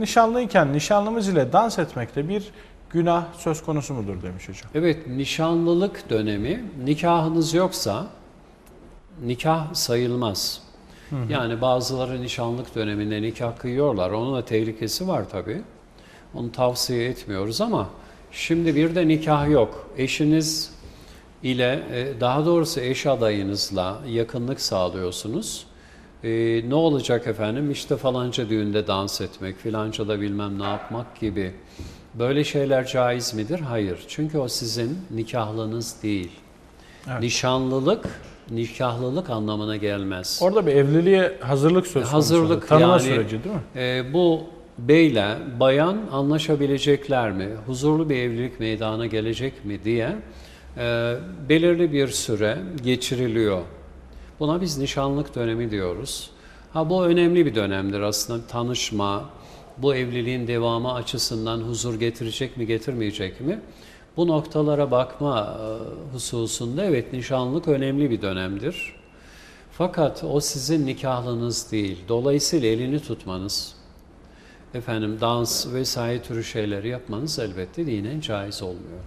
Nişanlıyken nişanlımız ile dans etmekte bir günah söz konusu mudur demiş hocam. Evet, nişanlılık dönemi, nikahınız yoksa nikah sayılmaz. Yani bazıları nişanlık döneminde nikah kıyıyorlar. Onun da tehlikesi var tabii. Onu tavsiye etmiyoruz ama şimdi bir de nikah yok. Eşiniz ile e, daha doğrusu eş adayınızla yakınlık sağlıyorsunuz. E, ne olacak efendim? İşte falanca düğünde dans etmek, filanca da bilmem ne yapmak gibi. Böyle şeyler caiz midir? Hayır. Çünkü o sizin nikahlınız değil. Evet. Nişanlılık, nikahlılık anlamına gelmez. Orada bir evliliğe hazırlık söz konusu. Hazırlık Tanıma yani- süreci değil mi? Ee, bu beyle bayan anlaşabilecekler mi? Huzurlu bir evlilik meydana gelecek mi diye e, belirli bir süre geçiriliyor. Buna biz nişanlık dönemi diyoruz. Ha bu önemli bir dönemdir aslında tanışma, bu evliliğin devamı açısından huzur getirecek mi getirmeyecek mi? Bu noktalara bakma e, hususunda evet nişanlık önemli bir dönemdir. Fakat o sizin nikahlınız değil. Dolayısıyla elini tutmanız, efendim dans vesaire türü şeyleri yapmanız elbette dinen caiz olmuyor.